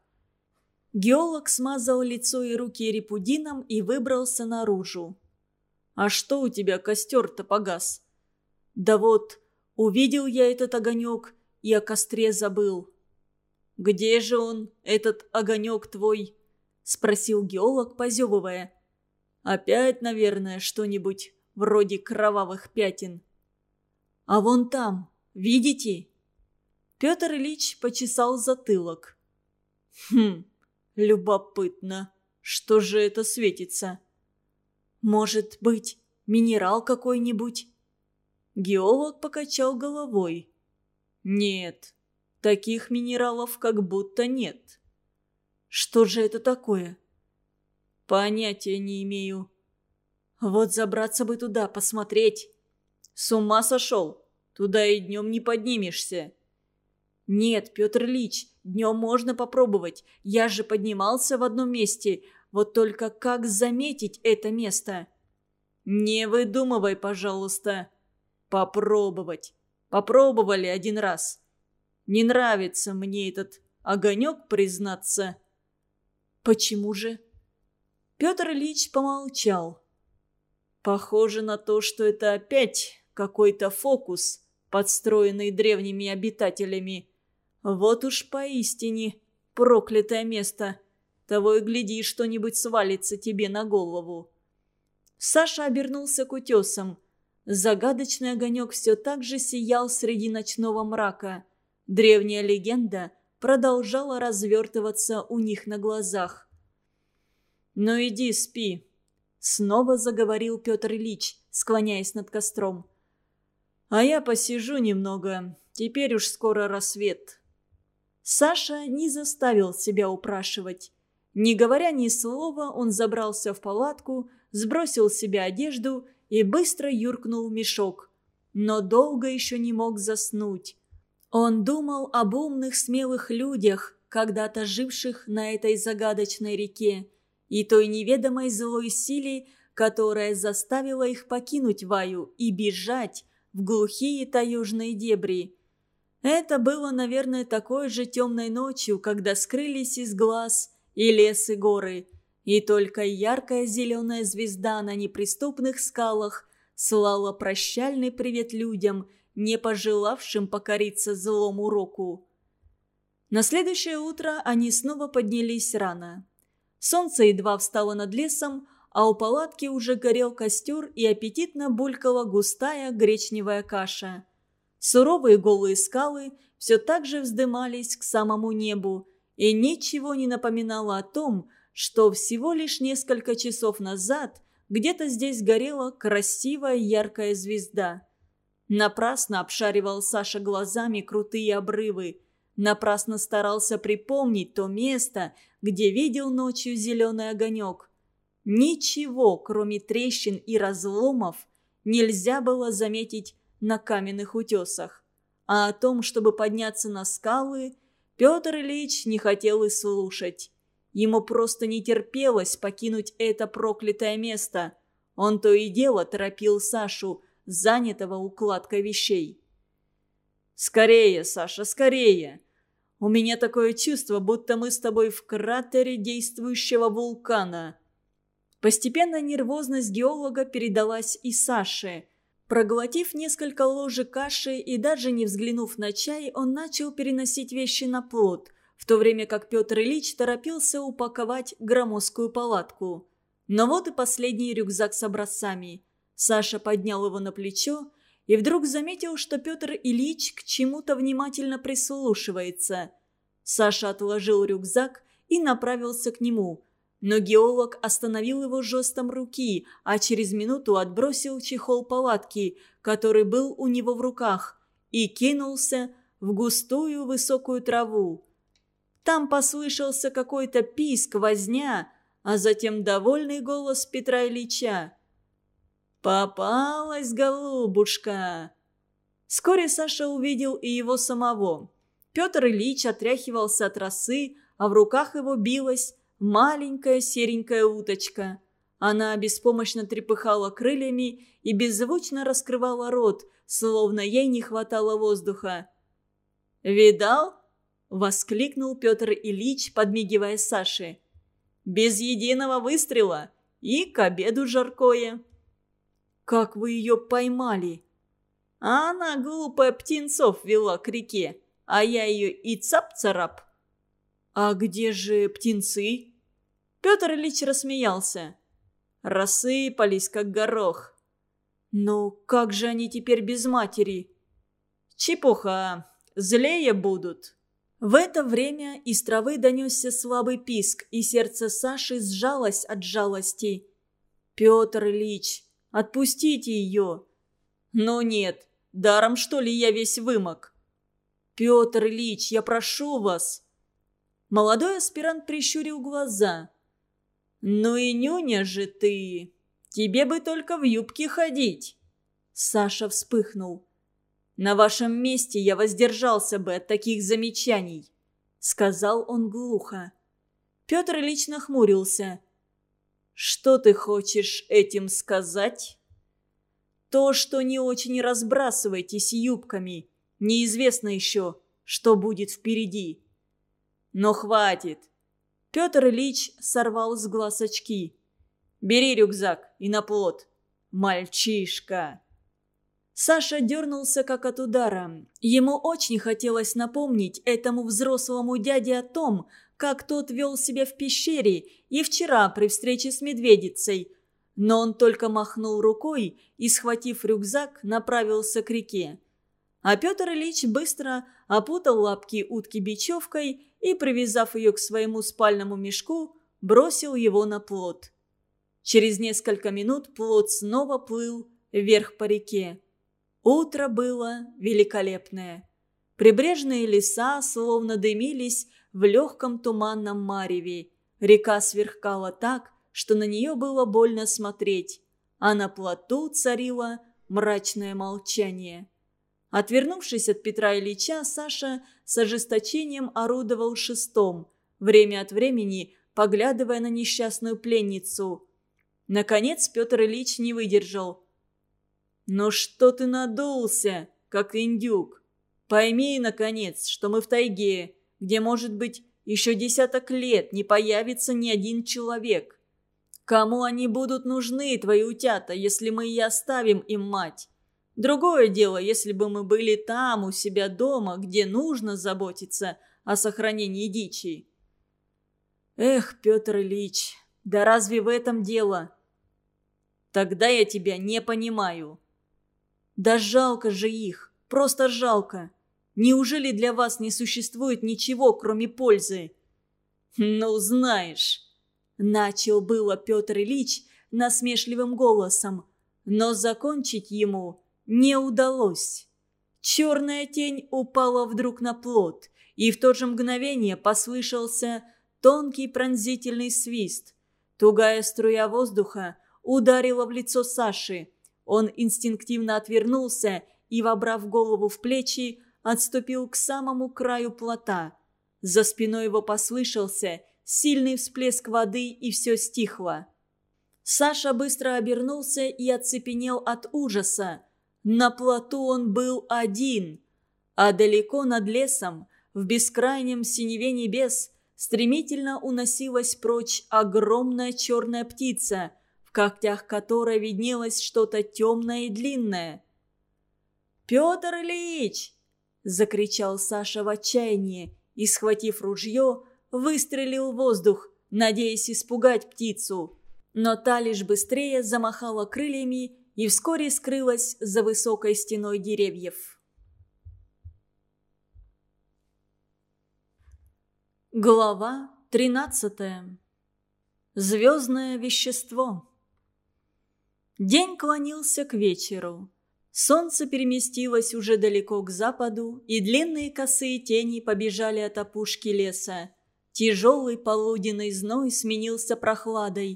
Геолог смазал лицо и руки репудином и выбрался наружу. «А что у тебя костер-то погас?» «Да вот, увидел я этот огонек и о костре забыл». «Где же он, этот огонек твой?» – спросил геолог, позевывая. «Опять, наверное, что-нибудь вроде кровавых пятен. «А вон там, видите?» Петр Ильич почесал затылок. «Хм, любопытно. Что же это светится?» «Может быть, минерал какой-нибудь?» Геолог покачал головой. «Нет, таких минералов как будто нет». «Что же это такое?» «Понятия не имею. Вот забраться бы туда, посмотреть. С ума сошел. Туда и днем не поднимешься. Нет, Петр Ильич, днем можно попробовать. Я же поднимался в одном месте. Вот только как заметить это место? Не выдумывай, пожалуйста. Попробовать. Попробовали один раз. Не нравится мне этот огонек, признаться. Почему же? Петр Ильич помолчал. Похоже на то, что это опять какой-то фокус, подстроенный древними обитателями. Вот уж поистине проклятое место. Того и гляди, что-нибудь свалится тебе на голову. Саша обернулся к утесам. Загадочный огонек все так же сиял среди ночного мрака. Древняя легенда продолжала развертываться у них на глазах. «Ну иди спи», Снова заговорил Петр Ильич, склоняясь над костром. «А я посижу немного. Теперь уж скоро рассвет». Саша не заставил себя упрашивать. Не говоря ни слова, он забрался в палатку, сбросил с себя одежду и быстро юркнул в мешок. Но долго еще не мог заснуть. Он думал об умных смелых людях, когда-то живших на этой загадочной реке, и той неведомой злой силе, которая заставила их покинуть Ваю и бежать в глухие таежные дебри. Это было, наверное, такой же темной ночью, когда скрылись из глаз и лес, и горы, и только яркая зеленая звезда на неприступных скалах слала прощальный привет людям, не пожелавшим покориться злому року. На следующее утро они снова поднялись рано. Солнце едва встало над лесом, а у палатки уже горел костер и аппетитно булькала густая гречневая каша. Суровые голые скалы все так же вздымались к самому небу, и ничего не напоминало о том, что всего лишь несколько часов назад где-то здесь горела красивая яркая звезда. Напрасно обшаривал Саша глазами крутые обрывы, напрасно старался припомнить то место, где видел ночью зеленый огонек. Ничего, кроме трещин и разломов, нельзя было заметить на каменных утесах. А о том, чтобы подняться на скалы, Петр Ильич не хотел и слушать. Ему просто не терпелось покинуть это проклятое место. Он то и дело торопил Сашу, занятого укладкой вещей. «Скорее, Саша, скорее!» У меня такое чувство, будто мы с тобой в кратере действующего вулкана». Постепенно нервозность геолога передалась и Саше. Проглотив несколько ложек каши и даже не взглянув на чай, он начал переносить вещи на плот, в то время как Петр Ильич торопился упаковать громоздкую палатку. Но вот и последний рюкзак с образцами. Саша поднял его на плечо и вдруг заметил, что Петр Ильич к чему-то внимательно прислушивается. Саша отложил рюкзак и направился к нему. Но геолог остановил его жестом руки, а через минуту отбросил чехол палатки, который был у него в руках, и кинулся в густую высокую траву. Там послышался какой-то писк, возня, а затем довольный голос Петра Ильича. «Попалась, голубушка!» Вскоре Саша увидел и его самого. Петр Ильич отряхивался от росы, а в руках его билась маленькая серенькая уточка. Она беспомощно трепыхала крыльями и беззвучно раскрывала рот, словно ей не хватало воздуха. «Видал?» — воскликнул Петр Ильич, подмигивая Саше. «Без единого выстрела и к обеду жаркое». «Как вы ее поймали?» «А она, глупая, птенцов вела к реке, а я ее и цап-царап». «А где же птенцы?» Петр Ильич рассмеялся. Рассыпались, как горох. «Ну, как же они теперь без матери?» «Чепуха, злее будут». В это время из травы донесся слабый писк, и сердце Саши сжалось от жалости. «Петр Ильич, Отпустите ее!» «Но нет, даром что ли я весь вымок?» «Петр Ильич, я прошу вас!» Молодой аспирант прищурил глаза. «Ну и нюня же ты! Тебе бы только в юбке ходить!» Саша вспыхнул. «На вашем месте я воздержался бы от таких замечаний», — сказал он глухо. Петр Ильич нахмурился. Что ты хочешь этим сказать? То, что не очень разбрасывайтесь юбками. Неизвестно еще, что будет впереди. Но хватит. Петр Ильич сорвал с глаз очки. Бери рюкзак и на плот. Мальчишка. Саша дернулся как от удара. Ему очень хотелось напомнить этому взрослому дяде о том, как тот вел себя в пещере и вчера при встрече с медведицей. Но он только махнул рукой и, схватив рюкзак, направился к реке. А Петр Ильич быстро опутал лапки утки бечевкой и, привязав ее к своему спальному мешку, бросил его на плот. Через несколько минут плот снова плыл вверх по реке. Утро было великолепное. Прибрежные леса словно дымились в легком туманном мареве. Река сверкала так, что на нее было больно смотреть, а на плоту царило мрачное молчание. Отвернувшись от Петра Ильича, Саша с ожесточением орудовал шестом, время от времени поглядывая на несчастную пленницу. Наконец Петр Ильич не выдержал. «Ну что ты надулся, как индюк? Пойми, наконец, что мы в тайге, где, может быть, еще десяток лет не появится ни один человек. Кому они будут нужны, твои утята, если мы и оставим им мать? Другое дело, если бы мы были там, у себя дома, где нужно заботиться о сохранении дичи. Эх, Петр Ильич, да разве в этом дело? Тогда я тебя не понимаю. Да жалко же их, просто жалко. Неужели для вас не существует ничего, кроме пользы?» «Ну, знаешь...» Начал было Петр Ильич насмешливым голосом, но закончить ему не удалось. Черная тень упала вдруг на плот, и в то же мгновение послышался тонкий пронзительный свист. Тугая струя воздуха ударила в лицо Саши. Он инстинктивно отвернулся и, вобрав голову в плечи, отступил к самому краю плота. За спиной его послышался сильный всплеск воды, и все стихло. Саша быстро обернулся и оцепенел от ужаса. На плоту он был один, а далеко над лесом, в бескрайнем синеве небес, стремительно уносилась прочь огромная черная птица, в когтях которой виднелось что-то темное и длинное. «Петр Ильич!» – закричал Саша в отчаянии и, схватив ружье, выстрелил в воздух, надеясь испугать птицу. Но та лишь быстрее замахала крыльями и вскоре скрылась за высокой стеной деревьев. Глава тринадцатая. Звездное вещество. День клонился к вечеру. Солнце переместилось уже далеко к западу, и длинные косые тени побежали от опушки леса. Тяжелый полуденный зной сменился прохладой.